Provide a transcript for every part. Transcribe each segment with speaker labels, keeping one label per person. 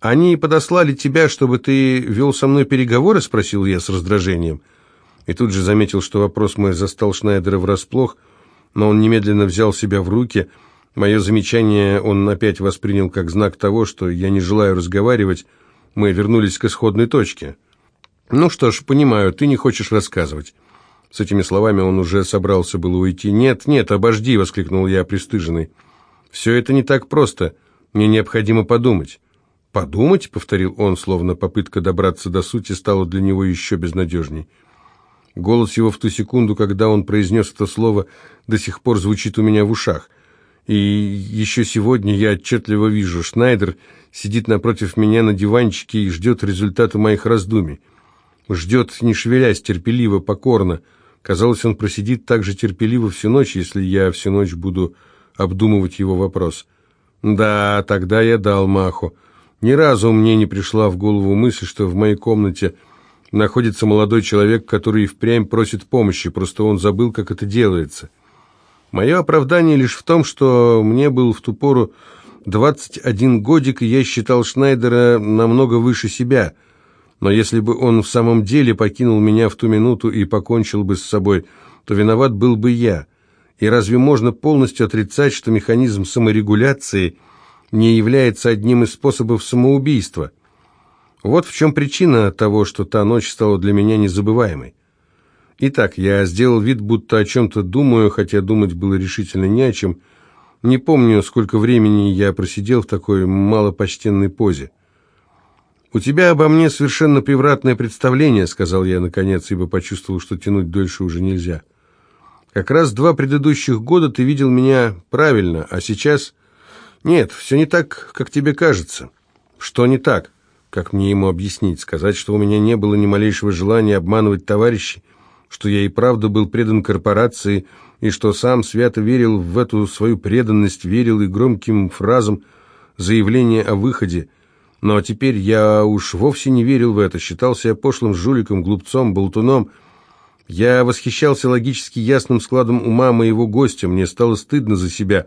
Speaker 1: «Они подослали тебя, чтобы ты вел со мной переговоры?» – спросил я с раздражением. И тут же заметил, что вопрос мой застал Шнайдера врасплох, но он немедленно взял себя в руки. Мое замечание он опять воспринял как знак того, что я не желаю разговаривать. Мы вернулись к исходной точке. «Ну что ж, понимаю, ты не хочешь рассказывать». С этими словами он уже собрался было уйти. «Нет, нет, обожди!» — воскликнул я, пристыженный. «Все это не так просто. Мне необходимо подумать». «Подумать?» — повторил он, словно попытка добраться до сути стала для него еще безнадежней. Голос его в ту секунду, когда он произнес это слово, до сих пор звучит у меня в ушах. И еще сегодня я отчетливо вижу, Шнайдер сидит напротив меня на диванчике и ждет результата моих раздумий. Ждет, не шевелясь, терпеливо, покорно. Казалось, он просидит так же терпеливо всю ночь, если я всю ночь буду обдумывать его вопрос. Да, тогда я дал маху. Ни разу мне не пришла в голову мысль, что в моей комнате находится молодой человек, который впрямь просит помощи, просто он забыл, как это делается. Мое оправдание лишь в том, что мне был в ту пору 21 годик, и я считал Шнайдера намного выше себя – но если бы он в самом деле покинул меня в ту минуту и покончил бы с собой, то виноват был бы я. И разве можно полностью отрицать, что механизм саморегуляции не является одним из способов самоубийства? Вот в чем причина того, что та ночь стала для меня незабываемой. Итак, я сделал вид, будто о чем-то думаю, хотя думать было решительно не о чем. Не помню, сколько времени я просидел в такой малопочтенной позе. «У тебя обо мне совершенно превратное представление», — сказал я наконец, ибо почувствовал, что тянуть дольше уже нельзя. «Как раз два предыдущих года ты видел меня правильно, а сейчас...» «Нет, все не так, как тебе кажется». «Что не так?» Как мне ему объяснить? Сказать, что у меня не было ни малейшего желания обманывать товарищей, что я и правда был предан корпорации, и что сам свято верил в эту свою преданность, верил и громким фразам заявления о выходе — но теперь я уж вовсе не верил в это, считался я пошлым жуликом, глупцом, болтуном. Я восхищался логически ясным складом ума моего гостя, мне стало стыдно за себя,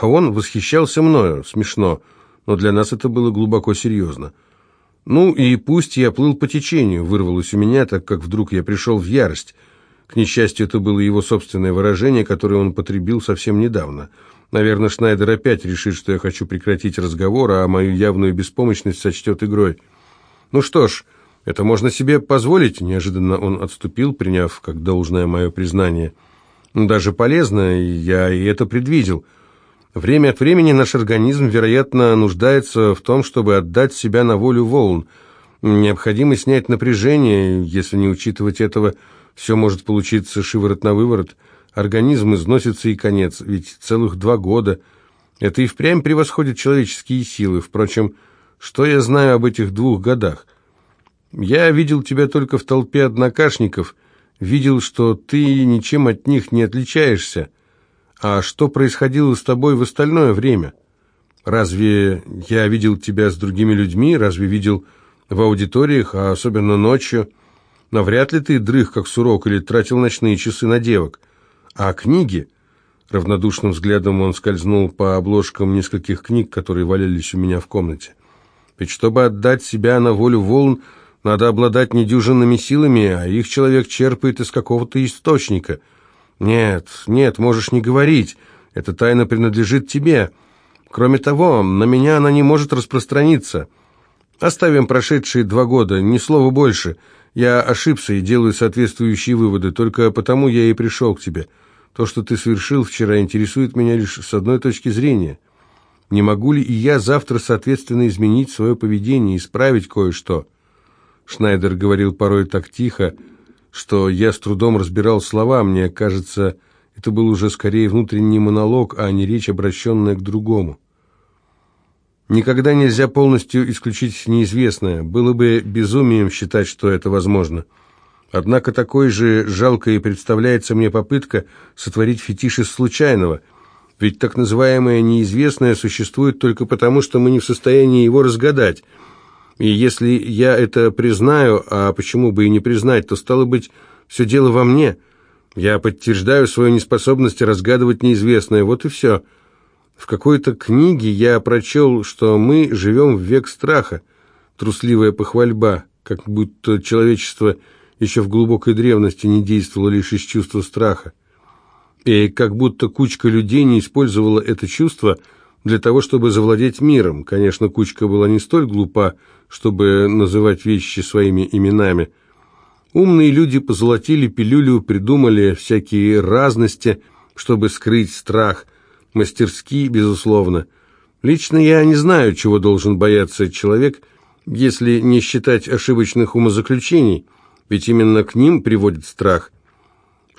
Speaker 1: а он восхищался мною, смешно, но для нас это было глубоко серьезно. Ну и пусть я плыл по течению, вырвалось у меня, так как вдруг я пришел в ярость. К несчастью, это было его собственное выражение, которое он потребил совсем недавно – Наверное, Шнайдер опять решит, что я хочу прекратить разговор, а мою явную беспомощность сочтет игрой. Ну что ж, это можно себе позволить. Неожиданно он отступил, приняв как должное мое признание. Ну, даже полезно, я и это предвидел. Время от времени наш организм, вероятно, нуждается в том, чтобы отдать себя на волю волн. Необходимо снять напряжение, если не учитывать этого, все может получиться шиворот на выворот – Организм износится и конец, ведь целых два года. Это и впрямь превосходит человеческие силы. Впрочем, что я знаю об этих двух годах? Я видел тебя только в толпе однокашников, видел, что ты ничем от них не отличаешься. А что происходило с тобой в остальное время? Разве я видел тебя с другими людьми? Разве видел в аудиториях, а особенно ночью? Навряд ли ты дрых, как сурок, или тратил ночные часы на девок. А книги? Равнодушным взглядом он скользнул по обложкам нескольких книг, которые валялись у меня в комнате. Ведь чтобы отдать себя на волю волн, надо обладать недюжинными силами, а их человек черпает из какого-то источника. Нет, нет, можешь не говорить. Эта тайна принадлежит тебе. Кроме того, на меня она не может распространиться. Оставим прошедшие два года, ни слова больше. Я ошибся и делаю соответствующие выводы, только потому я и пришел к тебе. То, что ты совершил вчера, интересует меня лишь с одной точки зрения. Не могу ли и я завтра, соответственно, изменить свое поведение, исправить кое-что?» Шнайдер говорил порой так тихо, что я с трудом разбирал слова. Мне кажется, это был уже скорее внутренний монолог, а не речь, обращенная к другому. Никогда нельзя полностью исключить неизвестное. Было бы безумием считать, что это возможно. Однако такой же жалкой представляется мне попытка сотворить фетиш из случайного. Ведь так называемое неизвестное существует только потому, что мы не в состоянии его разгадать. И если я это признаю, а почему бы и не признать, то стало быть, все дело во мне. Я подтверждаю свою неспособность разгадывать неизвестное, вот и все. В какой-то книге я прочел, что мы живем в век страха, трусливая похвальба, как будто человечество еще в глубокой древности не действовало лишь из чувства страха. И как будто кучка людей не использовала это чувство для того, чтобы завладеть миром. Конечно, кучка была не столь глупа, чтобы называть вещи своими именами. Умные люди позолотили пилюлю, придумали всякие разности, чтобы скрыть страх. Мастерски, безусловно. Лично я не знаю, чего должен бояться человек, если не считать ошибочных умозаключений, ведь именно к ним приводит страх –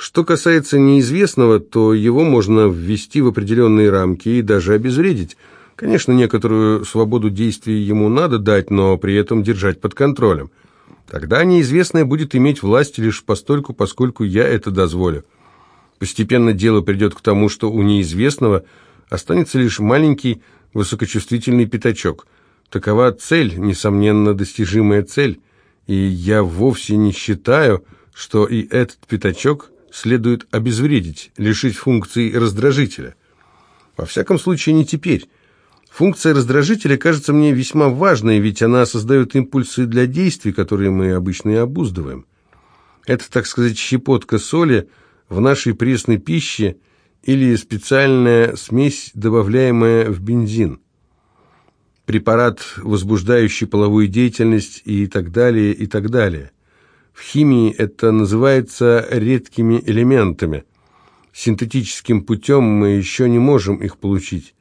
Speaker 1: что касается неизвестного, то его можно ввести в определенные рамки и даже обезвредить. Конечно, некоторую свободу действий ему надо дать, но при этом держать под контролем. Тогда неизвестное будет иметь власть лишь постольку, поскольку я это дозволю. Постепенно дело придет к тому, что у неизвестного останется лишь маленький высокочувствительный пятачок. Такова цель, несомненно достижимая цель, и я вовсе не считаю, что и этот пятачок следует обезвредить, лишить функции раздражителя. Во всяком случае, не теперь. Функция раздражителя кажется мне весьма важной, ведь она создает импульсы для действий, которые мы обычно и обуздываем. Это, так сказать, щепотка соли в нашей пресной пище или специальная смесь, добавляемая в бензин. Препарат, возбуждающий половую деятельность и так далее, и так далее. В химии это называется редкими элементами. Синтетическим путем мы еще не можем их получить.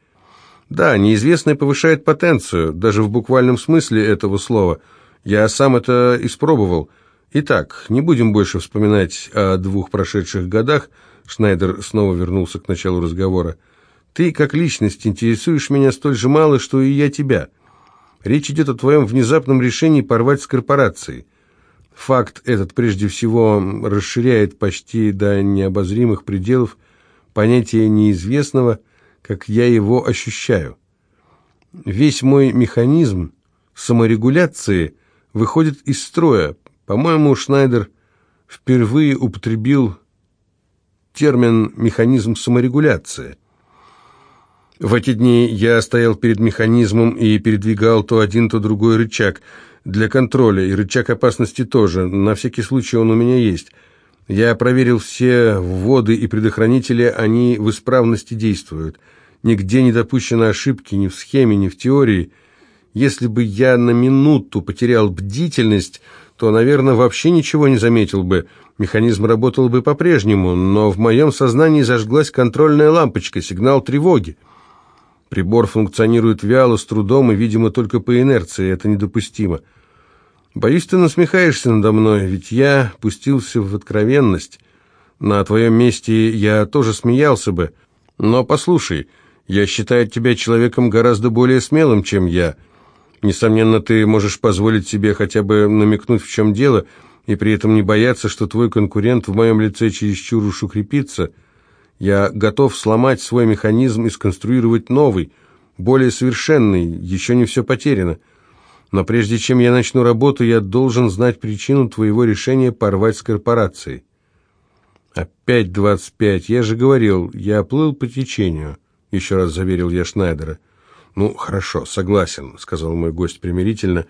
Speaker 1: Да, неизвестное повышает потенцию, даже в буквальном смысле этого слова. Я сам это испробовал. Итак, не будем больше вспоминать о двух прошедших годах. Шнайдер снова вернулся к началу разговора. Ты, как личность, интересуешь меня столь же мало, что и я тебя. Речь идет о твоем внезапном решении порвать с корпорацией. Факт этот прежде всего расширяет почти до необозримых пределов понятие неизвестного, как я его ощущаю. Весь мой механизм саморегуляции выходит из строя. По-моему, Шнайдер впервые употребил термин «механизм саморегуляции». В эти дни я стоял перед механизмом и передвигал то один, то другой рычаг – для контроля, и рычаг опасности тоже. На всякий случай он у меня есть. Я проверил все вводы и предохранители, они в исправности действуют. Нигде не допущено ошибки ни в схеме, ни в теории. Если бы я на минуту потерял бдительность, то, наверное, вообще ничего не заметил бы. Механизм работал бы по-прежнему, но в моем сознании зажглась контрольная лампочка, сигнал тревоги. Прибор функционирует вяло, с трудом и, видимо, только по инерции. Это недопустимо. Боюсь, ты насмехаешься надо мной, ведь я пустился в откровенность. На твоем месте я тоже смеялся бы. Но послушай, я считаю тебя человеком гораздо более смелым, чем я. Несомненно, ты можешь позволить себе хотя бы намекнуть, в чем дело, и при этом не бояться, что твой конкурент в моем лице чересчур уж укрепится». Я готов сломать свой механизм и сконструировать новый, более совершенный, еще не все потеряно. Но прежде чем я начну работу, я должен знать причину твоего решения порвать с корпорацией. Опять двадцать пять. Я же говорил, я плыл по течению, еще раз заверил я Шнайдера. Ну, хорошо, согласен, сказал мой гость примирительно.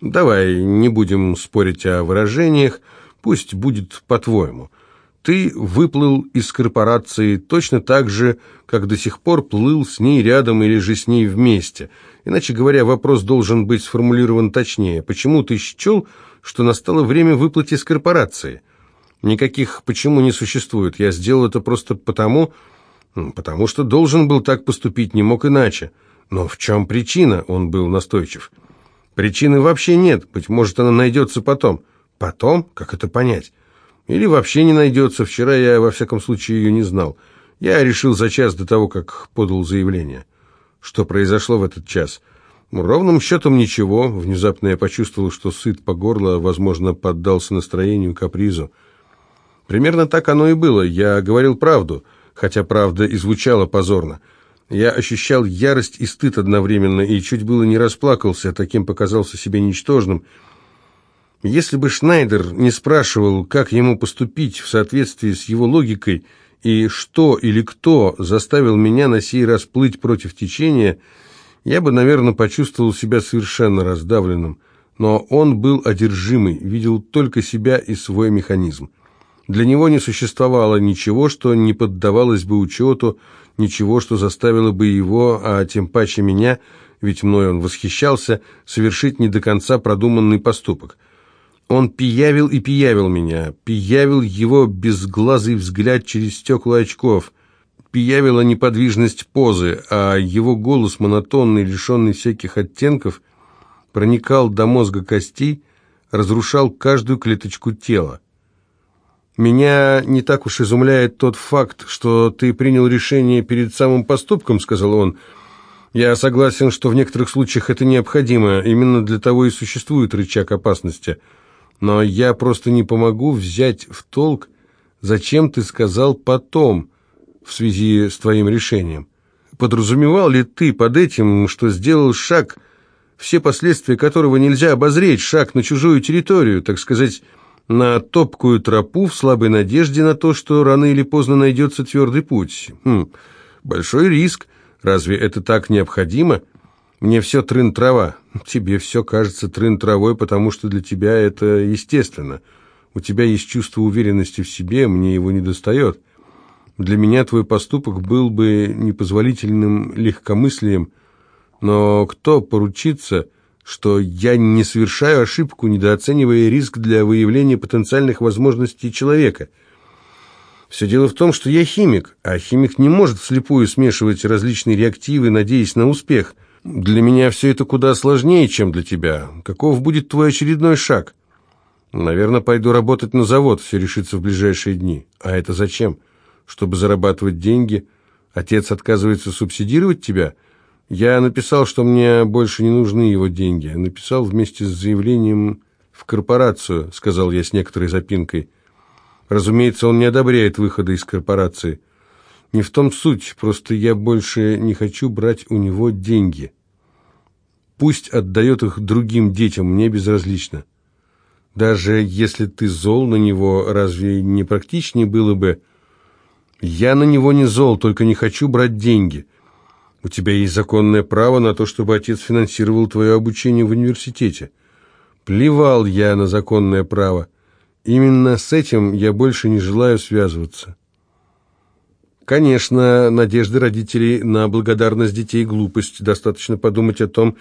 Speaker 1: Давай не будем спорить о выражениях, пусть будет по-твоему. Ты выплыл из корпорации точно так же, как до сих пор плыл с ней рядом или же с ней вместе. Иначе говоря, вопрос должен быть сформулирован точнее. Почему ты счел, что настало время выплыть из корпорации? Никаких «почему» не существует. Я сделал это просто потому, потому что должен был так поступить, не мог иначе. Но в чем причина? Он был настойчив. Причины вообще нет. Быть может, она найдется потом. Потом? Как это понять? Или вообще не найдется. Вчера я, во всяком случае, ее не знал. Я решил за час до того, как подал заявление. Что произошло в этот час? Ровным счетом ничего. Внезапно я почувствовал, что сыт по горло, возможно, поддался настроению, капризу. Примерно так оно и было. Я говорил правду, хотя правда и звучала позорно. Я ощущал ярость и стыд одновременно, и чуть было не расплакался, таким показался себе ничтожным, если бы Шнайдер не спрашивал, как ему поступить в соответствии с его логикой, И что или кто заставил меня на сей раз плыть против течения, я бы, наверное, почувствовал себя совершенно раздавленным. Но он был одержимый, видел только себя и свой механизм. Для него не существовало ничего, что не поддавалось бы учету, ничего, что заставило бы его, а тем паче меня, ведь мной он восхищался, совершить не до конца продуманный поступок. Он пиявил и пиявил меня, пиявил его безглазый взгляд через стекла очков, пиявила неподвижность позы, а его голос монотонный, лишенный всяких оттенков, проникал до мозга костей, разрушал каждую клеточку тела. «Меня не так уж изумляет тот факт, что ты принял решение перед самым поступком», — сказал он. «Я согласен, что в некоторых случаях это необходимо, именно для того и существует рычаг опасности» но я просто не помогу взять в толк, зачем ты сказал «потом» в связи с твоим решением. Подразумевал ли ты под этим, что сделал шаг, все последствия которого нельзя обозреть, шаг на чужую территорию, так сказать, на топкую тропу в слабой надежде на то, что рано или поздно найдется твердый путь? Хм, большой риск. Разве это так необходимо?» Мне все трын-трава. Тебе все кажется трын-травой, потому что для тебя это естественно. У тебя есть чувство уверенности в себе, мне его не достает. Для меня твой поступок был бы непозволительным легкомыслием, но кто поручится, что я не совершаю ошибку, недооценивая риск для выявления потенциальных возможностей человека? Все дело в том, что я химик, а химик не может вслепую смешивать различные реактивы, надеясь на успех – для меня все это куда сложнее, чем для тебя. Каков будет твой очередной шаг? Наверное, пойду работать на завод, все решится в ближайшие дни. А это зачем? Чтобы зарабатывать деньги? Отец отказывается субсидировать тебя? Я написал, что мне больше не нужны его деньги. Написал вместе с заявлением в корпорацию, сказал я с некоторой запинкой. Разумеется, он не одобряет выхода из корпорации. Не в том суть, просто я больше не хочу брать у него деньги. Пусть отдает их другим детям, мне безразлично. Даже если ты зол на него, разве не практичнее было бы... Я на него не зол, только не хочу брать деньги. У тебя есть законное право на то, чтобы отец финансировал твое обучение в университете. Плевал я на законное право. Именно с этим я больше не желаю связываться. Конечно, надежды родителей на благодарность детей – глупость. Достаточно подумать о том,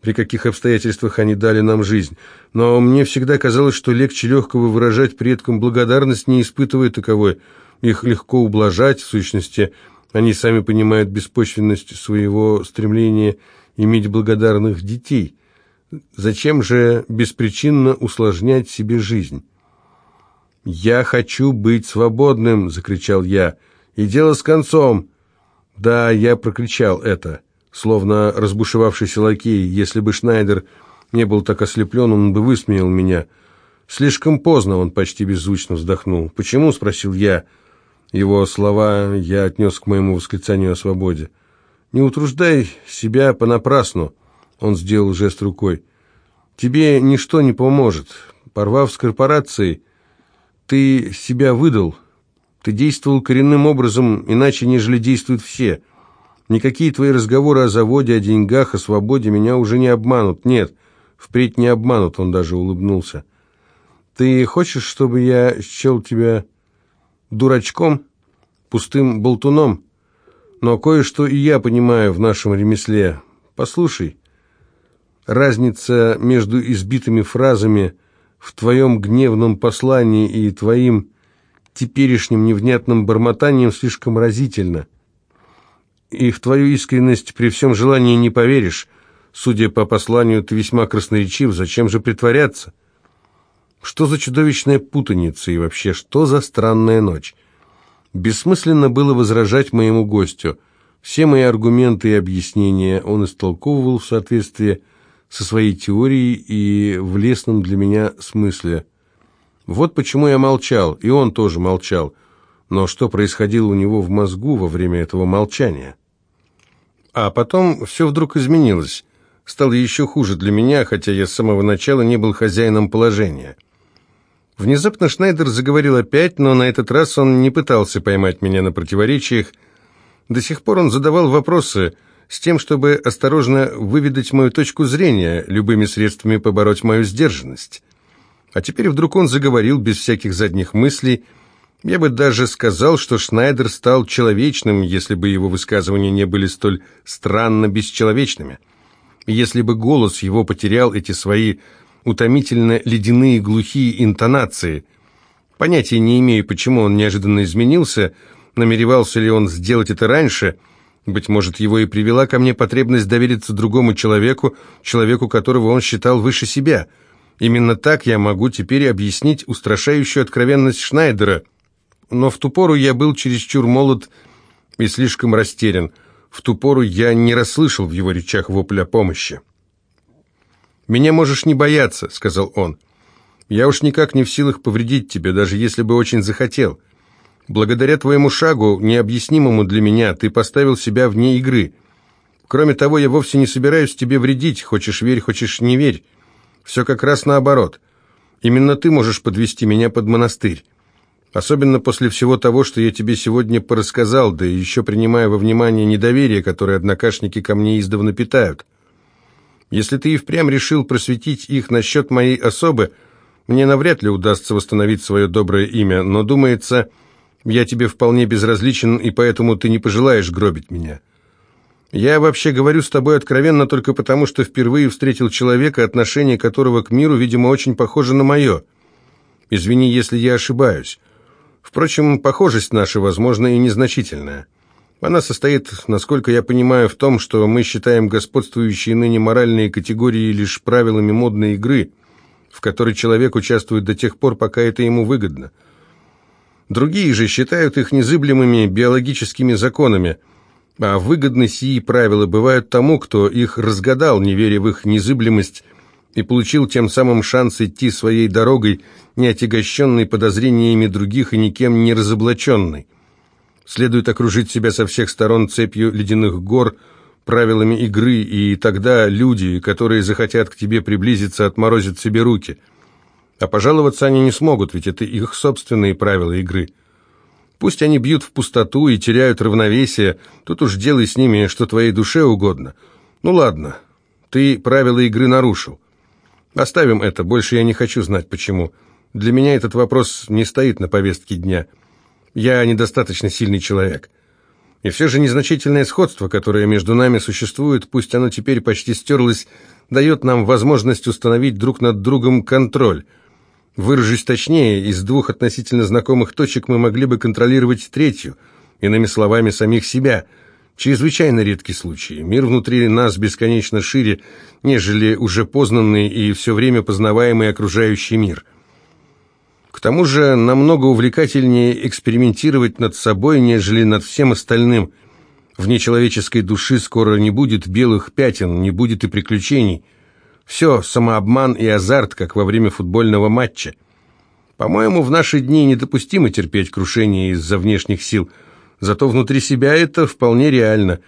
Speaker 1: при каких обстоятельствах они дали нам жизнь. Но мне всегда казалось, что легче легкого выражать предкам благодарность, не испытывая таковой. Их легко ублажать, в сущности. Они сами понимают беспочвенность своего стремления иметь благодарных детей. Зачем же беспричинно усложнять себе жизнь? «Я хочу быть свободным!» – закричал я – и дело с концом. Да, я прокричал это, словно разбушевавшийся лакей. Если бы Шнайдер не был так ослеплен, он бы высмеял меня. Слишком поздно он почти беззвучно вздохнул. «Почему?» — спросил я. Его слова я отнес к моему восклицанию о свободе. «Не утруждай себя понапрасну», — он сделал жест рукой. «Тебе ничто не поможет. Порвав с корпорацией, ты себя выдал, ты действовал коренным образом, иначе, нежели действуют все. Никакие твои разговоры о заводе, о деньгах, о свободе меня уже не обманут. Нет, впредь не обманут, он даже улыбнулся. Ты хочешь, чтобы я счел тебя дурачком, пустым болтуном? Но кое-что и я понимаю в нашем ремесле. Послушай, разница между избитыми фразами в твоем гневном послании и твоим теперешним невнятным бормотанием слишком разительно. И в твою искренность при всем желании не поверишь. Судя по посланию, ты весьма красноречив, зачем же притворяться? Что за чудовищная путаница и вообще, что за странная ночь? Бессмысленно было возражать моему гостю. Все мои аргументы и объяснения он истолковывал в соответствии со своей теорией и в лесном для меня смысле – вот почему я молчал, и он тоже молчал. Но что происходило у него в мозгу во время этого молчания? А потом все вдруг изменилось. Стало еще хуже для меня, хотя я с самого начала не был хозяином положения. Внезапно Шнайдер заговорил опять, но на этот раз он не пытался поймать меня на противоречиях. До сих пор он задавал вопросы с тем, чтобы осторожно выведать мою точку зрения, любыми средствами побороть мою сдержанность. А теперь вдруг он заговорил без всяких задних мыслей. Я бы даже сказал, что Шнайдер стал человечным, если бы его высказывания не были столь странно бесчеловечными. Если бы голос его потерял эти свои утомительно ледяные глухие интонации. Понятия не имею, почему он неожиданно изменился, намеревался ли он сделать это раньше. Быть может, его и привела ко мне потребность довериться другому человеку, человеку, которого он считал выше себя. Именно так я могу теперь объяснить устрашающую откровенность Шнайдера. Но в ту пору я был чересчур молод и слишком растерян. В ту пору я не расслышал в его речах вопля помощи. «Меня можешь не бояться», — сказал он. «Я уж никак не в силах повредить тебе, даже если бы очень захотел. Благодаря твоему шагу, необъяснимому для меня, ты поставил себя вне игры. Кроме того, я вовсе не собираюсь тебе вредить, хочешь верь, хочешь не верь. Все как раз наоборот. Именно ты можешь подвести меня под монастырь. Особенно после всего того, что я тебе сегодня порассказал, да еще принимая во внимание недоверие, которое однокашники ко мне издавна питают». Если ты и впрямь решил просветить их насчет моей особы, мне навряд ли удастся восстановить свое доброе имя, но, думается, я тебе вполне безразличен, и поэтому ты не пожелаешь гробить меня. Я вообще говорю с тобой откровенно только потому, что впервые встретил человека, отношение которого к миру, видимо, очень похоже на мое. Извини, если я ошибаюсь. Впрочем, похожесть наша, возможно, и незначительная. Она состоит, насколько я понимаю, в том, что мы считаем господствующие ныне моральные категории лишь правилами модной игры, в которой человек участвует до тех пор, пока это ему выгодно. Другие же считают их незыблемыми биологическими законами, а выгодны сии правила бывают тому, кто их разгадал, не веря в их незыблемость, и получил тем самым шанс идти своей дорогой, не отягощенной подозрениями других и никем не разоблаченной. Следует окружить себя со всех сторон цепью ледяных гор, правилами игры, и тогда люди, которые захотят к тебе приблизиться, отморозят себе руки. А пожаловаться они не смогут, ведь это их собственные правила игры. Пусть они бьют в пустоту и теряют равновесие, тут уж делай с ними, что твоей душе угодно. Ну ладно, ты правила игры нарушил. Оставим это, больше я не хочу знать почему. Для меня этот вопрос не стоит на повестке дня». Я недостаточно сильный человек. И все же незначительное сходство, которое между нами существует, пусть оно теперь почти стерлось, дает нам возможность установить друг над другом контроль. Выражусь точнее, из двух относительно знакомых точек мы могли бы контролировать третью, иными словами, самих себя. Чрезвычайно редкий случай. Мир внутри нас бесконечно шире, нежели уже познанный и все время познаваемый окружающий мир – к тому же намного увлекательнее экспериментировать над собой, нежели над всем остальным. В нечеловеческой души скоро не будет белых пятен, не будет и приключений. Все самообман и азарт, как во время футбольного матча. По-моему, в наши дни недопустимо терпеть крушение из-за внешних сил, зато внутри себя это вполне реально.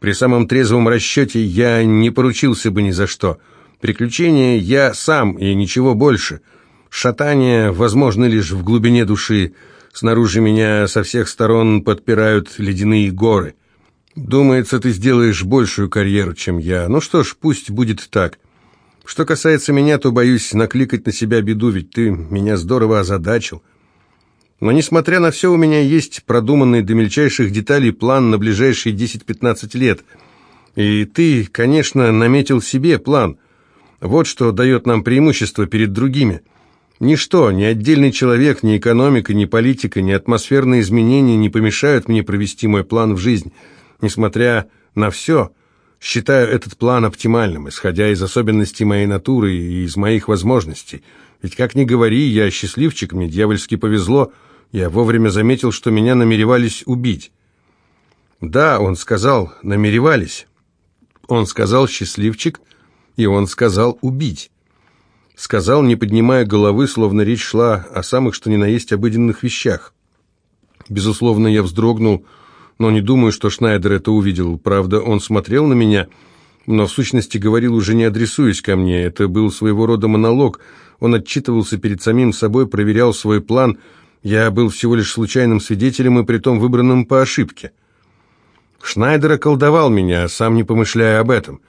Speaker 1: При самом трезвом расчете я не поручился бы ни за что. Приключения я сам и ничего больше – Шатание возможно лишь в глубине души. Снаружи меня со всех сторон подпирают ледяные горы. Думается, ты сделаешь большую карьеру, чем я. Ну что ж, пусть будет так. Что касается меня, то боюсь накликать на себя беду, ведь ты меня здорово озадачил. Но, несмотря на все, у меня есть продуманный до мельчайших деталей план на ближайшие 10-15 лет. И ты, конечно, наметил себе план. Вот что дает нам преимущество перед другими – Ничто, ни отдельный человек, ни экономика, ни политика, ни атмосферные изменения не помешают мне провести мой план в жизнь. Несмотря на все, считаю этот план оптимальным, исходя из особенностей моей натуры и из моих возможностей. Ведь, как ни говори, я счастливчик, мне дьявольски повезло, я вовремя заметил, что меня намеревались убить. Да, он сказал, намеревались. Он сказал «счастливчик», и он сказал «убить» сказал, не поднимая головы, словно речь шла о самых что ни на есть обыденных вещах. Безусловно, я вздрогнул, но не думаю, что Шнайдер это увидел. Правда, он смотрел на меня, но в сущности говорил уже не адресуясь ко мне. Это был своего рода монолог, Он отчитывался перед самим собой, проверял свой план. Я был всего лишь случайным свидетелем и притом выбранным по ошибке. Шнайдер околдовал меня, сам не помышляя об этом.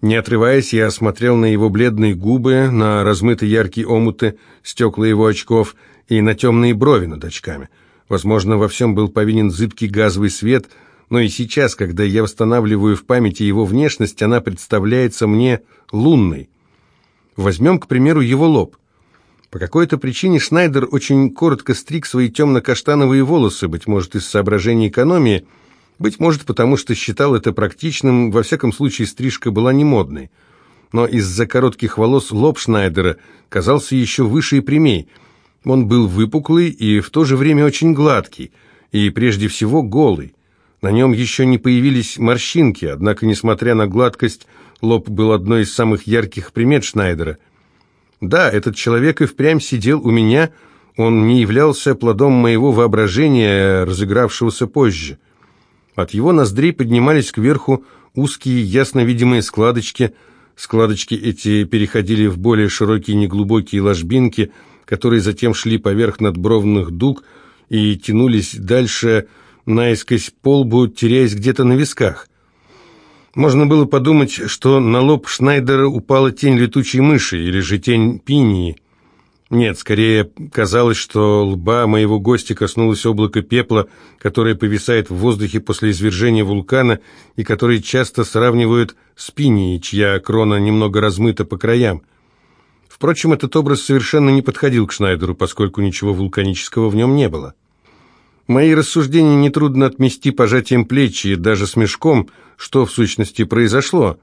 Speaker 1: Не отрываясь, я смотрел на его бледные губы, на размытые яркие омуты, стекла его очков и на темные брови над очками. Возможно, во всем был повинен зыбкий газовый свет, но и сейчас, когда я восстанавливаю в памяти его внешность, она представляется мне лунной. Возьмем, к примеру, его лоб. По какой-то причине Шнайдер очень коротко стриг свои темно-каштановые волосы, быть может, из соображений экономии – быть может, потому что считал это практичным, во всяком случае стрижка была не модной. Но из-за коротких волос лоб Шнайдера казался еще выше и прямей. Он был выпуклый и в то же время очень гладкий, и прежде всего голый. На нем еще не появились морщинки, однако, несмотря на гладкость, лоб был одной из самых ярких примет Шнайдера. Да, этот человек и впрямь сидел у меня, он не являлся плодом моего воображения, разыгравшегося позже. От его ноздрей поднимались кверху узкие, ясно видимые складочки. Складочки эти переходили в более широкие неглубокие ложбинки, которые затем шли поверх надбровных дуг и тянулись дальше наискось полбу, теряясь где-то на висках. Можно было подумать, что на лоб Шнайдера упала тень летучей мыши или же тень пинии – нет, скорее казалось, что лба моего гостя коснулось облако пепла, которое повисает в воздухе после извержения вулкана и который часто сравнивают с пинией, чья крона немного размыта по краям. Впрочем, этот образ совершенно не подходил к Шнайдеру, поскольку ничего вулканического в нем не было. Мои рассуждения нетрудно отмести пожатием плеч и даже смешком, что в сущности произошло.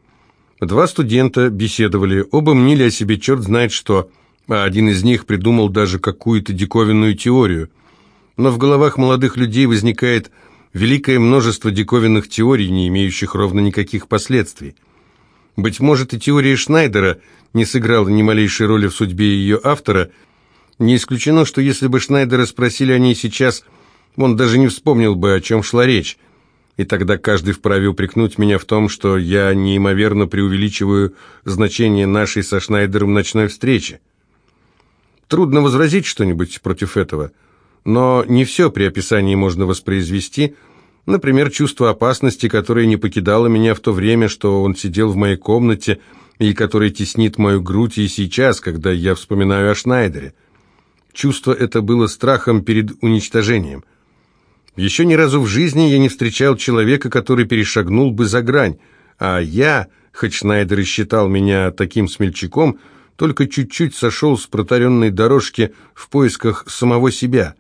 Speaker 1: Два студента беседовали, оба мнили о себе черт знает что – а один из них придумал даже какую-то диковинную теорию. Но в головах молодых людей возникает великое множество диковинных теорий, не имеющих ровно никаких последствий. Быть может, и теория Шнайдера не сыграла ни малейшей роли в судьбе ее автора. Не исключено, что если бы Шнайдера спросили о ней сейчас, он даже не вспомнил бы, о чем шла речь. И тогда каждый вправе упрекнуть меня в том, что я неимоверно преувеличиваю значение нашей со Шнайдером ночной встречи. Трудно возразить что-нибудь против этого, но не все при описании можно воспроизвести. Например, чувство опасности, которое не покидало меня в то время, что он сидел в моей комнате, и которое теснит мою грудь и сейчас, когда я вспоминаю о Шнайдере. Чувство это было страхом перед уничтожением. Еще ни разу в жизни я не встречал человека, который перешагнул бы за грань, а я, хоть Шнайдер и считал меня таким смельчаком, только чуть-чуть сошел с протаренной дорожки в поисках самого себя.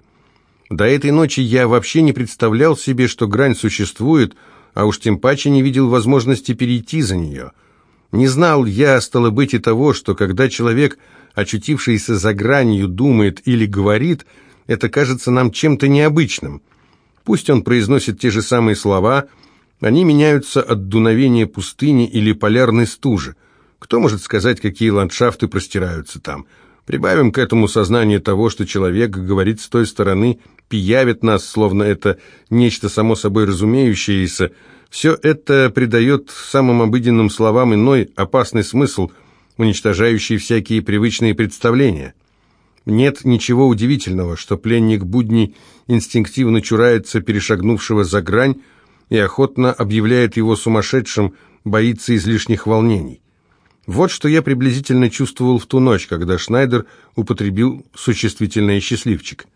Speaker 1: До этой ночи я вообще не представлял себе, что грань существует, а уж тем паче не видел возможности перейти за нее. Не знал я, стало быть, и того, что когда человек, очутившийся за гранью, думает или говорит, это кажется нам чем-то необычным. Пусть он произносит те же самые слова, они меняются от дуновения пустыни или полярной стужи. Кто может сказать, какие ландшафты простираются там? Прибавим к этому сознание того, что человек говорит с той стороны, пиявит нас, словно это нечто само собой разумеющееся. Все это придает самым обыденным словам иной опасный смысл, уничтожающий всякие привычные представления. Нет ничего удивительного, что пленник будней инстинктивно чурается перешагнувшего за грань и охотно объявляет его сумасшедшим, боится излишних волнений. Вот что я приблизительно чувствовал в ту ночь, когда Шнайдер употребил существительное «счастливчик».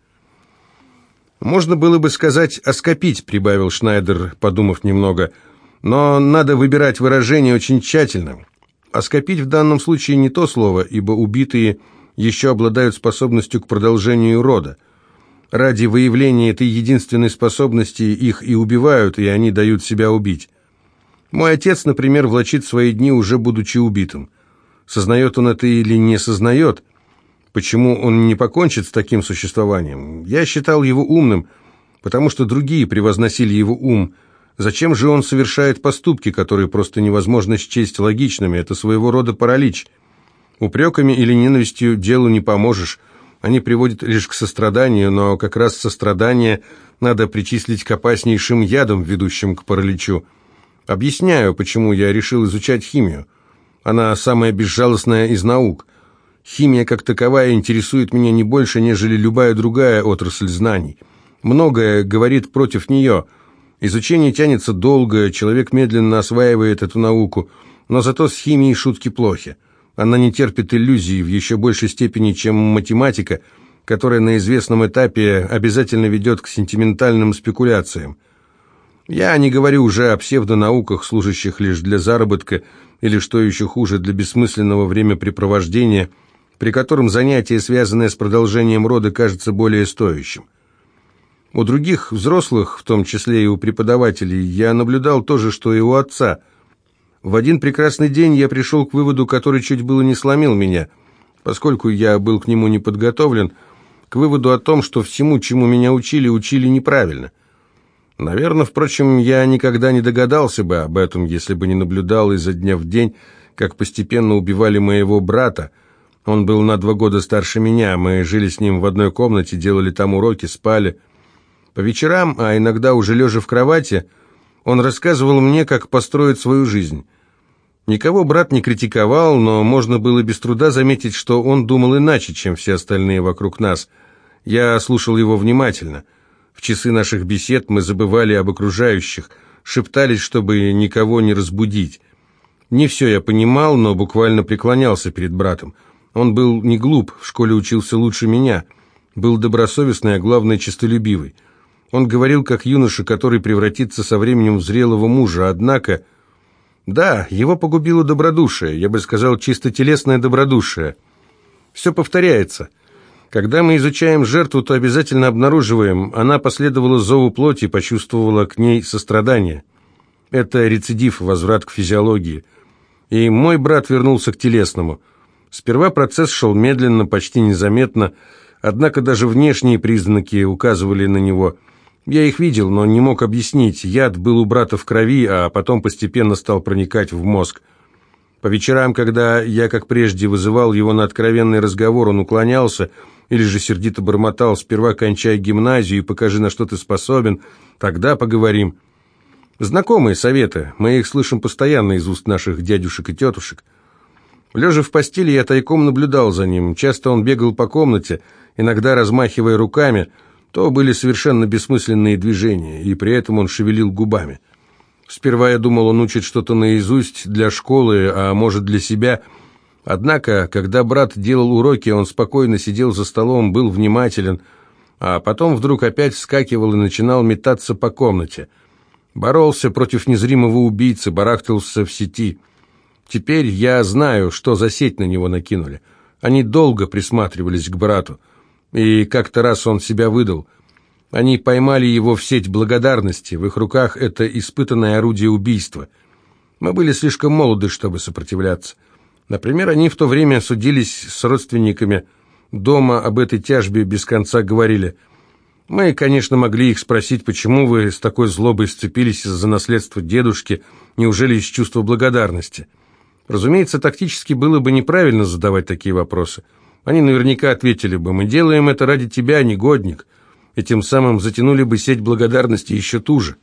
Speaker 1: «Можно было бы сказать «оскопить», — прибавил Шнайдер, подумав немного, «но надо выбирать выражение очень тщательно. Оскопить в данном случае не то слово, ибо убитые еще обладают способностью к продолжению рода. Ради выявления этой единственной способности их и убивают, и они дают себя убить. Мой отец, например, влачит свои дни, уже будучи убитым. Сознает он это или не сознает? Почему он не покончит с таким существованием? Я считал его умным, потому что другие превозносили его ум. Зачем же он совершает поступки, которые просто невозможно счесть логичными? Это своего рода паралич. Упреками или ненавистью делу не поможешь. Они приводят лишь к состраданию, но как раз сострадание надо причислить к опаснейшим ядам, ведущим к параличу. Объясняю, почему я решил изучать химию. Она самая безжалостная из наук. Химия как таковая интересует меня не больше, нежели любая другая отрасль знаний. Многое говорит против нее. Изучение тянется долго, человек медленно осваивает эту науку, но зато с химией шутки плохи. Она не терпит иллюзий в еще большей степени, чем математика, которая на известном этапе обязательно ведет к сентиментальным спекуляциям. Я не говорю уже о псевдонауках, служащих лишь для заработка, или, что еще хуже, для бессмысленного времяпрепровождения, при котором занятие, связанное с продолжением рода, кажется более стоящим. У других взрослых, в том числе и у преподавателей, я наблюдал то же, что и у отца. В один прекрасный день я пришел к выводу, который чуть было не сломил меня, поскольку я был к нему не подготовлен, к выводу о том, что всему, чему меня учили, учили неправильно – Наверное, впрочем, я никогда не догадался бы об этом, если бы не наблюдал изо дня в день, как постепенно убивали моего брата. Он был на два года старше меня, мы жили с ним в одной комнате, делали там уроки, спали. По вечерам, а иногда уже лежа в кровати, он рассказывал мне, как построить свою жизнь. Никого брат не критиковал, но можно было без труда заметить, что он думал иначе, чем все остальные вокруг нас. Я слушал его внимательно – в часы наших бесед мы забывали об окружающих, шептались, чтобы никого не разбудить. Не все я понимал, но буквально преклонялся перед братом. Он был не глуп, в школе учился лучше меня, был добросовестный, а главное, честолюбивый. Он говорил, как юноша, который превратится со временем в зрелого мужа, однако... Да, его погубило добродушие, я бы сказал, чисто телесное добродушие. Все повторяется — когда мы изучаем жертву, то обязательно обнаруживаем, она последовала зову плоти, почувствовала к ней сострадание. Это рецидив, возврат к физиологии. И мой брат вернулся к телесному. Сперва процесс шел медленно, почти незаметно, однако даже внешние признаки указывали на него. Я их видел, но не мог объяснить. Яд был у брата в крови, а потом постепенно стал проникать в мозг. По вечерам, когда я, как прежде, вызывал его на откровенный разговор, он уклонялся – или же сердито бормотал «Сперва кончай гимназию и покажи, на что ты способен, тогда поговорим». Знакомые советы, мы их слышим постоянно из уст наших дядюшек и тетушек. Лежа в постели, я тайком наблюдал за ним. Часто он бегал по комнате, иногда размахивая руками, то были совершенно бессмысленные движения, и при этом он шевелил губами. Сперва я думал, он учит что-то наизусть для школы, а может для себя – Однако, когда брат делал уроки, он спокойно сидел за столом, был внимателен, а потом вдруг опять вскакивал и начинал метаться по комнате. Боролся против незримого убийцы, барахтался в сети. Теперь я знаю, что за сеть на него накинули. Они долго присматривались к брату, и как-то раз он себя выдал. Они поймали его в сеть благодарности, в их руках это испытанное орудие убийства. Мы были слишком молоды, чтобы сопротивляться. Например, они в то время судились с родственниками, дома об этой тяжбе без конца говорили. Мы, конечно, могли их спросить, почему вы с такой злобой сцепились из-за наследства дедушки, неужели из чувства благодарности? Разумеется, тактически было бы неправильно задавать такие вопросы. Они наверняка ответили бы, мы делаем это ради тебя, негодник, и тем самым затянули бы сеть благодарности еще туже.